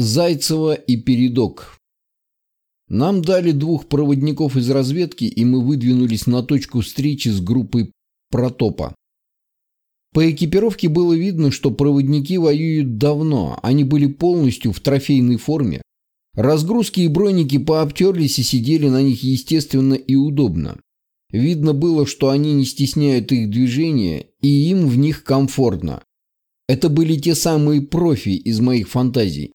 Зайцева и Передок. Нам дали двух проводников из разведки, и мы выдвинулись на точку встречи с группой Протопа. По экипировке было видно, что проводники воюют давно, они были полностью в трофейной форме. Разгрузки и броники пообтерлись и сидели на них естественно и удобно. Видно было, что они не стесняют их движения, и им в них комфортно. Это были те самые профи из моих фантазий.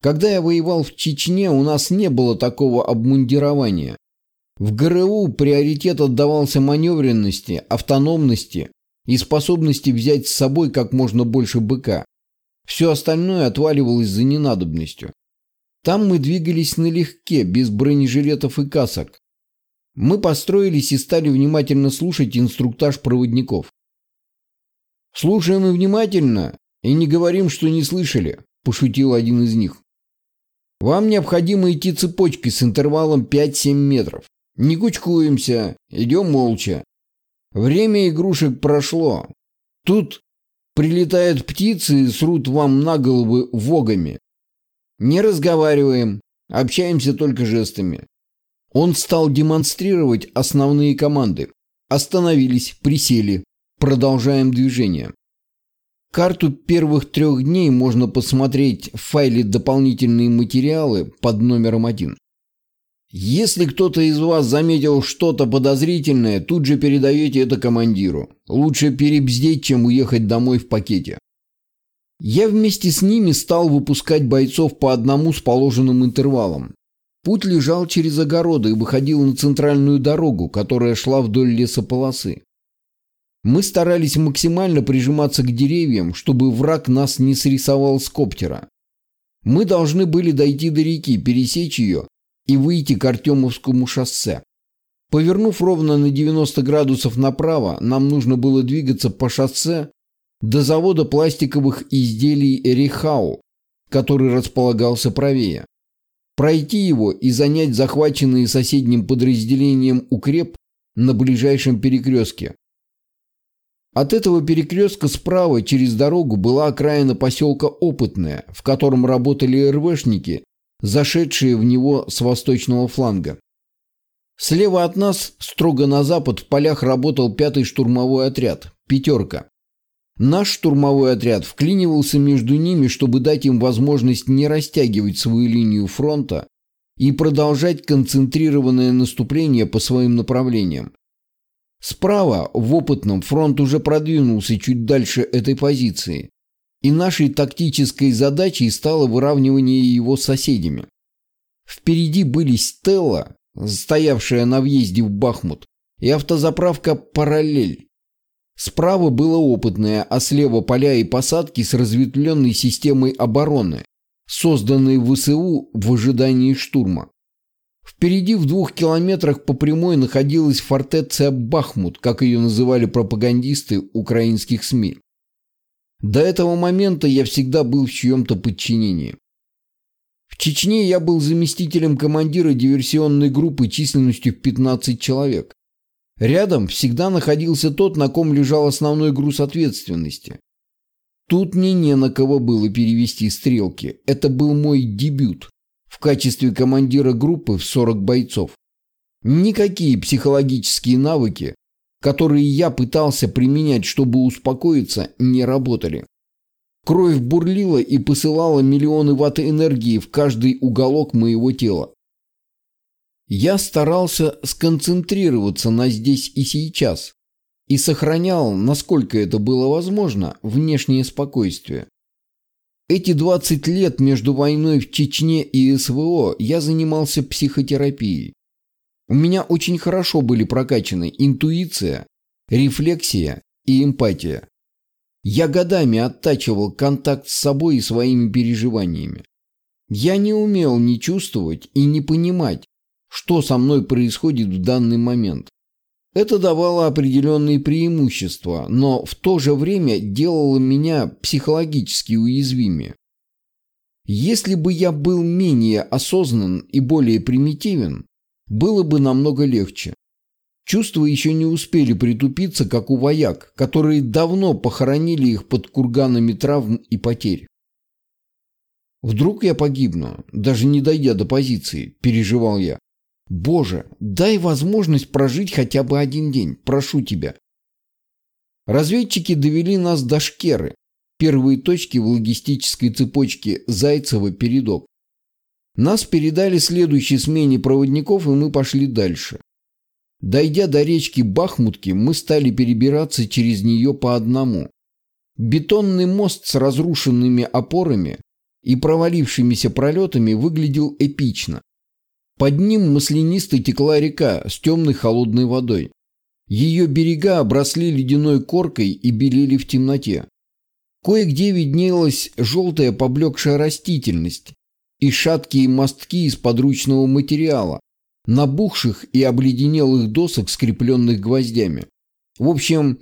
Когда я воевал в Чечне, у нас не было такого обмундирования. В ГРУ приоритет отдавался маневренности, автономности и способности взять с собой как можно больше быка. Все остальное отваливалось за ненадобностью. Там мы двигались налегке, без бронежилетов и касок. Мы построились и стали внимательно слушать инструктаж проводников. «Слушаем и внимательно, и не говорим, что не слышали», – пошутил один из них. Вам необходимо идти цепочкой с интервалом 5-7 метров. Не кучкуемся, идем молча. Время игрушек прошло. Тут прилетают птицы и срут вам на головы вогами. Не разговариваем, общаемся только жестами. Он стал демонстрировать основные команды. Остановились, присели. Продолжаем движение. Карту первых трех дней можно посмотреть в файле «Дополнительные материалы» под номером один. Если кто-то из вас заметил что-то подозрительное, тут же передаете это командиру. Лучше перебздеть, чем уехать домой в пакете. Я вместе с ними стал выпускать бойцов по одному с положенным интервалом. Путь лежал через огороды и выходил на центральную дорогу, которая шла вдоль лесополосы. Мы старались максимально прижиматься к деревьям, чтобы враг нас не срисовал с коптера. Мы должны были дойти до реки, пересечь ее и выйти к Артемовскому шоссе. Повернув ровно на 90 градусов направо, нам нужно было двигаться по шоссе до завода пластиковых изделий Рихау, который располагался правее. Пройти его и занять захваченные соседним подразделением укреп на ближайшем перекрестке, от этого перекрестка справа через дорогу была окраина поселка Опытная, в котором работали РВшники, зашедшие в него с восточного фланга. Слева от нас, строго на запад, в полях работал пятый штурмовой отряд «Пятерка». Наш штурмовой отряд вклинивался между ними, чтобы дать им возможность не растягивать свою линию фронта и продолжать концентрированное наступление по своим направлениям. Справа, в опытном, фронт уже продвинулся чуть дальше этой позиции, и нашей тактической задачей стало выравнивание его с соседями. Впереди были Стелла, стоявшая на въезде в Бахмут, и автозаправка «Параллель». Справа было опытное, а слева поля и посадки с разветвленной системой обороны, созданной ВСУ в ожидании штурма. Впереди в двух километрах по прямой находилась фортеция Бахмут, как ее называли пропагандисты украинских СМИ. До этого момента я всегда был в чьем-то подчинении. В Чечне я был заместителем командира диверсионной группы численностью в 15 человек. Рядом всегда находился тот, на ком лежал основной груз ответственности. Тут мне не на кого было перевести стрелки. Это был мой дебют в качестве командира группы в 40 бойцов. Никакие психологические навыки, которые я пытался применять, чтобы успокоиться, не работали. Кровь бурлила и посылала миллионы ватт энергии в каждый уголок моего тела. Я старался сконцентрироваться на здесь и сейчас и сохранял, насколько это было возможно, внешнее спокойствие. Эти 20 лет между войной в Чечне и СВО я занимался психотерапией. У меня очень хорошо были прокачаны интуиция, рефлексия и эмпатия. Я годами оттачивал контакт с собой и своими переживаниями. Я не умел не чувствовать и не понимать, что со мной происходит в данный момент. Это давало определенные преимущества, но в то же время делало меня психологически уязвимее. Если бы я был менее осознан и более примитивен, было бы намного легче. Чувства еще не успели притупиться, как у вояк, которые давно похоронили их под курганами травм и потерь. Вдруг я погибну, даже не дойдя до позиции, переживал я. Боже, дай возможность прожить хотя бы один день, прошу тебя. Разведчики довели нас до Шкеры, первые точки в логистической цепочке Зайцева-Передок. Нас передали следующей смене проводников, и мы пошли дальше. Дойдя до речки Бахмутки, мы стали перебираться через нее по одному. Бетонный мост с разрушенными опорами и провалившимися пролетами выглядел эпично. Под ним маслянисто текла река с темной холодной водой. Ее берега обросли ледяной коркой и белели в темноте. Кое-где виднелась желтая поблекшая растительность и шаткие мостки из подручного материала, набухших и обледенелых досок, скрепленных гвоздями. В общем,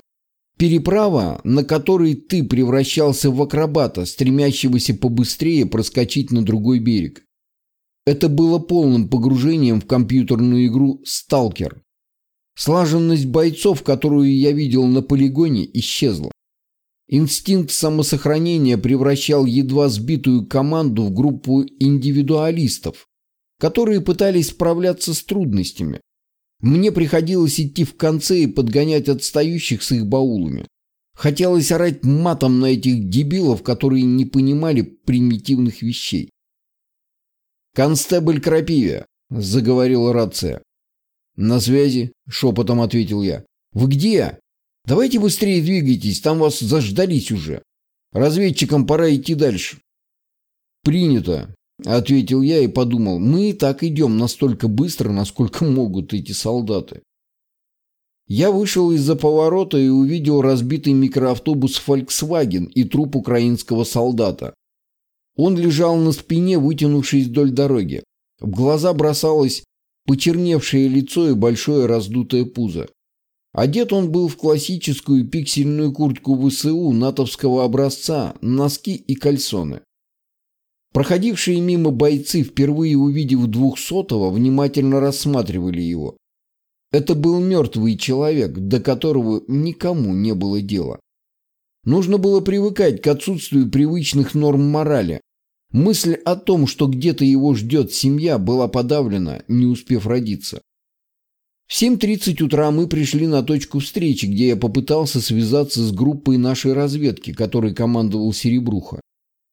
переправа, на которой ты превращался в акробата, стремящегося побыстрее проскочить на другой берег. Это было полным погружением в компьютерную игру «Сталкер». Слаженность бойцов, которую я видел на полигоне, исчезла. Инстинкт самосохранения превращал едва сбитую команду в группу индивидуалистов, которые пытались справляться с трудностями. Мне приходилось идти в конце и подгонять отстающих с их баулами. Хотелось орать матом на этих дебилов, которые не понимали примитивных вещей. «Констебль Крапиве», — заговорила рация. «На связи», — шепотом ответил я. «Вы где? Давайте быстрее двигайтесь, там вас заждались уже. Разведчикам пора идти дальше». «Принято», — ответил я и подумал. «Мы и так идем настолько быстро, насколько могут эти солдаты». Я вышел из-за поворота и увидел разбитый микроавтобус Volkswagen и труп украинского солдата. Он лежал на спине, вытянувшись вдоль дороги. В глаза бросалось почерневшее лицо и большое раздутое пузо. Одет он был в классическую пиксельную куртку ВСУ натовского образца, носки и кальсоны. Проходившие мимо бойцы, впервые увидев двухсотого, внимательно рассматривали его. Это был мертвый человек, до которого никому не было дела. Нужно было привыкать к отсутствию привычных норм морали, Мысль о том, что где-то его ждет семья, была подавлена, не успев родиться. В 7.30 утра мы пришли на точку встречи, где я попытался связаться с группой нашей разведки, которой командовал Серебруха.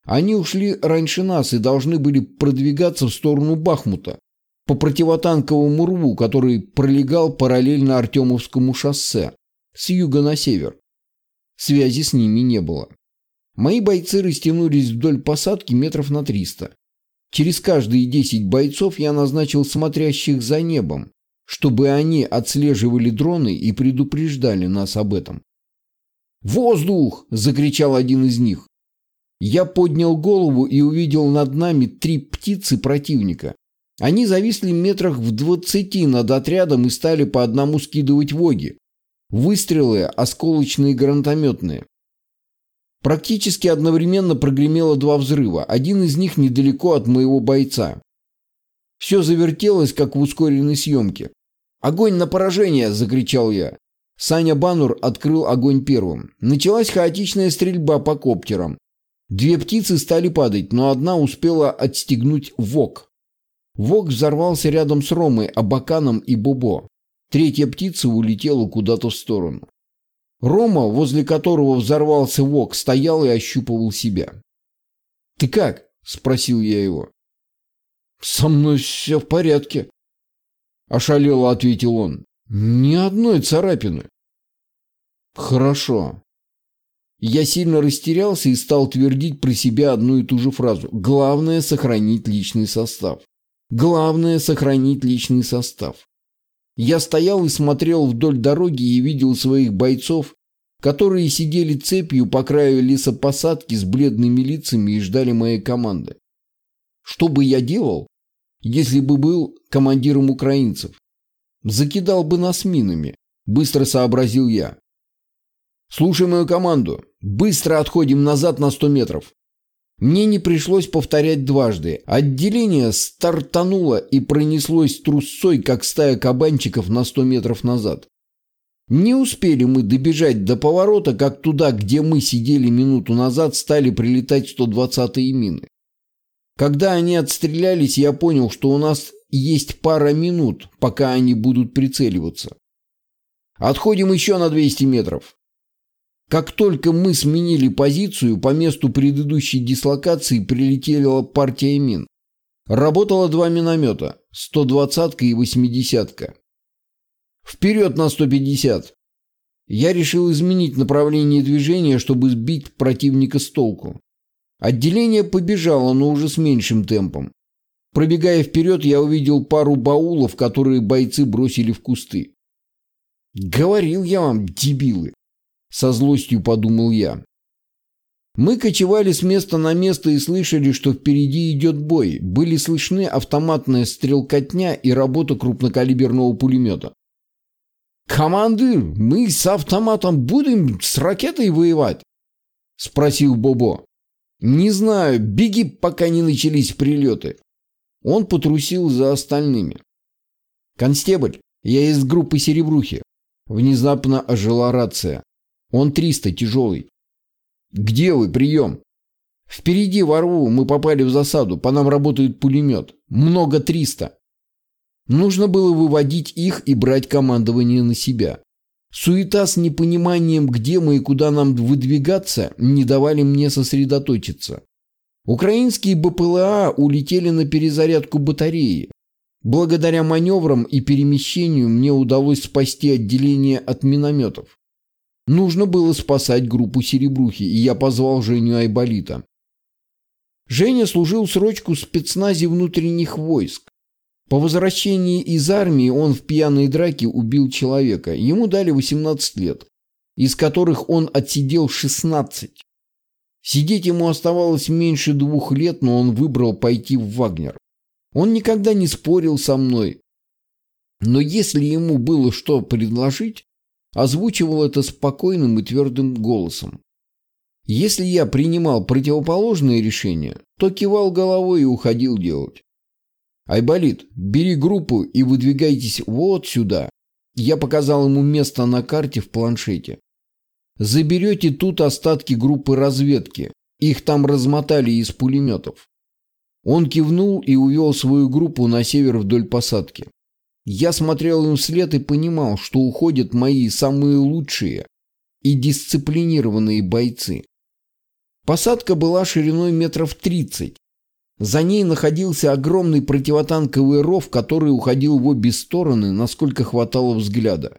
Они ушли раньше нас и должны были продвигаться в сторону Бахмута, по противотанковому рву, который пролегал параллельно Артемовскому шоссе, с юга на север. Связи с ними не было. Мои бойцы растянулись вдоль посадки метров на 300. Через каждые 10 бойцов я назначил смотрящих за небом, чтобы они отслеживали дроны и предупреждали нас об этом. «Воздух!» – закричал один из них. Я поднял голову и увидел над нами три птицы противника. Они зависли метрах в двадцати над отрядом и стали по одному скидывать воги. Выстрелы осколочные гранатометные. Практически одновременно прогремело два взрыва, один из них недалеко от моего бойца. Все завертелось, как в ускоренной съемке. «Огонь на поражение!» – закричал я. Саня Банур открыл огонь первым. Началась хаотичная стрельба по коптерам. Две птицы стали падать, но одна успела отстегнуть ВОК. ВОК взорвался рядом с Ромой, Абаканом и Бобо. Третья птица улетела куда-то в сторону. Рома, возле которого взорвался вок, стоял и ощупывал себя. «Ты как?» – спросил я его. «Со мной все в порядке», – ошалело ответил он. «Ни одной царапины». «Хорошо». Я сильно растерялся и стал твердить про себя одну и ту же фразу. «Главное – сохранить личный состав. Главное – сохранить личный состав». Я стоял и смотрел вдоль дороги и видел своих бойцов, которые сидели цепью по краю лесопосадки с бледными лицами и ждали моей команды. Что бы я делал, если бы был командиром украинцев? Закидал бы нас минами, быстро сообразил я. Слушай мою команду. Быстро отходим назад на 100 метров. Мне не пришлось повторять дважды. Отделение стартануло и пронеслось трусцой, как стая кабанчиков на сто метров назад. Не успели мы добежать до поворота, как туда, где мы сидели минуту назад, стали прилетать 120-е мины. Когда они отстрелялись, я понял, что у нас есть пара минут, пока они будут прицеливаться. Отходим еще на 200 метров. Как только мы сменили позицию, по месту предыдущей дислокации прилетела партия мин. Работало два миномета, 120-ка и 80-ка. Вперед на 150. Я решил изменить направление движения, чтобы сбить противника с толку. Отделение побежало, но уже с меньшим темпом. Пробегая вперед, я увидел пару баулов, которые бойцы бросили в кусты. «Говорил я вам, дебилы!» Со злостью подумал я. Мы кочевали с места на место и слышали, что впереди идет бой. Были слышны автоматная стрелкотня и работа крупнокалиберного пулемета. «Командир, мы с автоматом будем с ракетой воевать?» – спросил Бобо. «Не знаю, беги, пока не начались прилеты». Он потрусил за остальными. «Констебль, я из группы Серебрухи». Внезапно ожила рация. Он 300, тяжелый. Где вы? Прием. Впереди во рву мы попали в засаду. По нам работает пулемет. Много 300. Нужно было выводить их и брать командование на себя. Суета с непониманием, где мы и куда нам выдвигаться, не давали мне сосредоточиться. Украинские БПЛА улетели на перезарядку батареи. Благодаря маневрам и перемещению мне удалось спасти отделение от минометов. Нужно было спасать группу Серебрухи, и я позвал Женю Айболита. Женя служил срочку в спецназе внутренних войск. По возвращении из армии он в пьяной драке убил человека. Ему дали 18 лет, из которых он отсидел 16. Сидеть ему оставалось меньше двух лет, но он выбрал пойти в Вагнер. Он никогда не спорил со мной. Но если ему было что предложить, озвучивал это спокойным и твердым голосом. Если я принимал противоположное решение, то кивал головой и уходил делать. «Айболит, бери группу и выдвигайтесь вот сюда». Я показал ему место на карте в планшете. «Заберете тут остатки группы разведки. Их там размотали из пулеметов». Он кивнул и увел свою группу на север вдоль посадки. Я смотрел им вслед и понимал, что уходят мои самые лучшие и дисциплинированные бойцы. Посадка была шириной метров 30. За ней находился огромный противотанковый ров, который уходил в обе стороны, насколько хватало взгляда.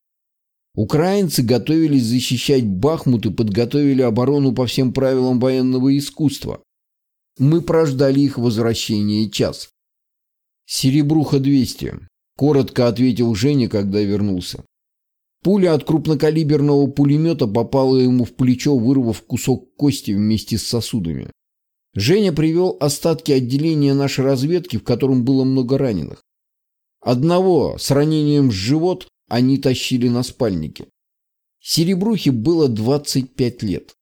Украинцы готовились защищать Бахмут и подготовили оборону по всем правилам военного искусства. Мы прождали их возвращение час. Серебруха 200. Коротко ответил Женя, когда вернулся. Пуля от крупнокалиберного пулемета попала ему в плечо, вырвав кусок кости вместе с сосудами. Женя привел остатки отделения нашей разведки, в котором было много раненых. Одного с ранением в живот они тащили на спальнике. Серебрухе было 25 лет.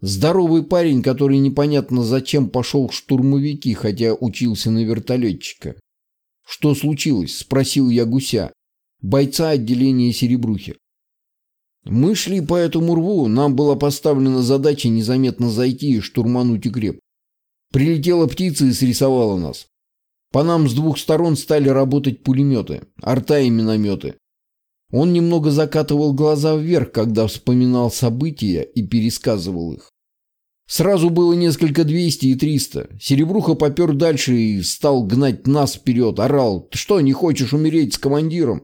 Здоровый парень, который непонятно зачем пошел в штурмовики, хотя учился на вертолетчика. «Что случилось?» – спросил я гуся, бойца отделения Серебрухи. Мы шли по этому рву, нам была поставлена задача незаметно зайти и штурмануть укреп. Прилетела птица и срисовала нас. По нам с двух сторон стали работать пулеметы, арта и минометы. Он немного закатывал глаза вверх, когда вспоминал события и пересказывал их. Сразу было несколько двести и триста. Серебруха попер дальше и стал гнать нас вперед. Орал. «Ты что, не хочешь умереть с командиром?»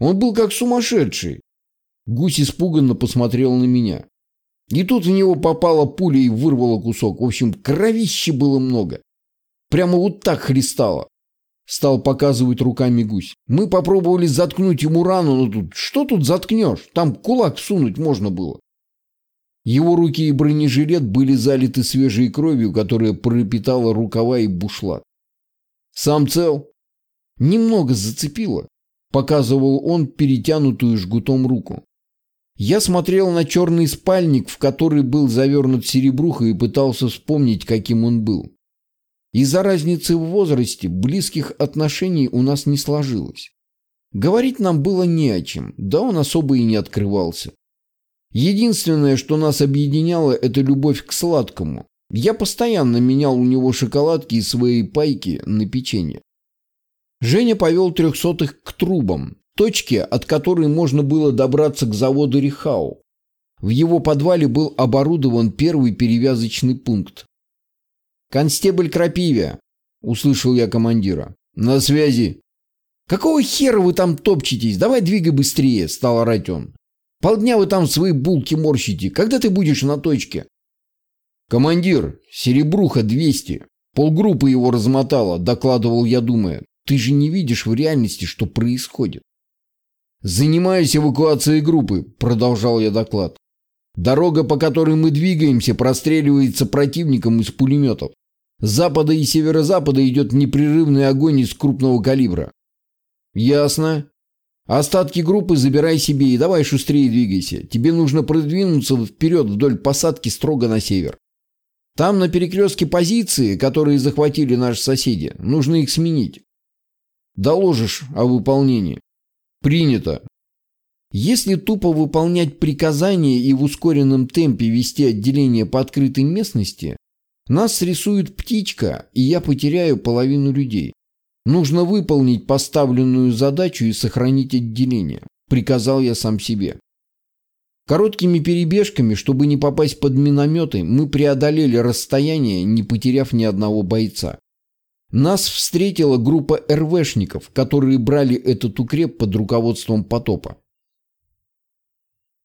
Он был как сумасшедший. Гусь испуганно посмотрел на меня. И тут в него попала пуля и вырвала кусок. В общем, кровищи было много. Прямо вот так христало. Стал показывать руками гусь. Мы попробовали заткнуть ему рану, но тут что тут заткнешь? Там кулак сунуть можно было. Его руки и бронежилет были залиты свежей кровью, которая пропитала рукава и бушлат. «Сам цел?» «Немного зацепило», — показывал он перетянутую жгутом руку. Я смотрел на черный спальник, в который был завернут серебруха, и пытался вспомнить, каким он был. Из-за разницы в возрасте близких отношений у нас не сложилось. Говорить нам было не о чем, да он особо и не открывался. Единственное, что нас объединяло, это любовь к сладкому. Я постоянно менял у него шоколадки и свои пайки на печенье. Женя повел трехсотых к трубам, точке, от которой можно было добраться к заводу Рихау. В его подвале был оборудован первый перевязочный пункт. «Констебль Крапиве!» – услышал я командира. «На связи!» «Какого хера вы там топчетесь? Давай двигай быстрее!» – стал орать он. «Полдня вы там свои булки морщите. Когда ты будешь на точке?» «Командир, серебруха 200. Полгруппы его размотало», – докладывал я, думая. «Ты же не видишь в реальности, что происходит». «Занимаюсь эвакуацией группы», – продолжал я доклад. «Дорога, по которой мы двигаемся, простреливается противником из пулеметов. С запада и северо-запада идет непрерывный огонь из крупного калибра». «Ясно. Остатки группы забирай себе и давай шустрее двигайся. Тебе нужно продвинуться вперед вдоль посадки строго на север. Там на перекрестке позиции, которые захватили наши соседи, нужно их сменить. Доложишь о выполнении. Принято. Если тупо выполнять приказания и в ускоренном темпе вести отделение по открытой местности, нас срисует птичка, и я потеряю половину людей. Нужно выполнить поставленную задачу и сохранить отделение, приказал я сам себе. Короткими перебежками, чтобы не попасть под минометы, мы преодолели расстояние, не потеряв ни одного бойца. Нас встретила группа РВшников, которые брали этот укреп под руководством потопа.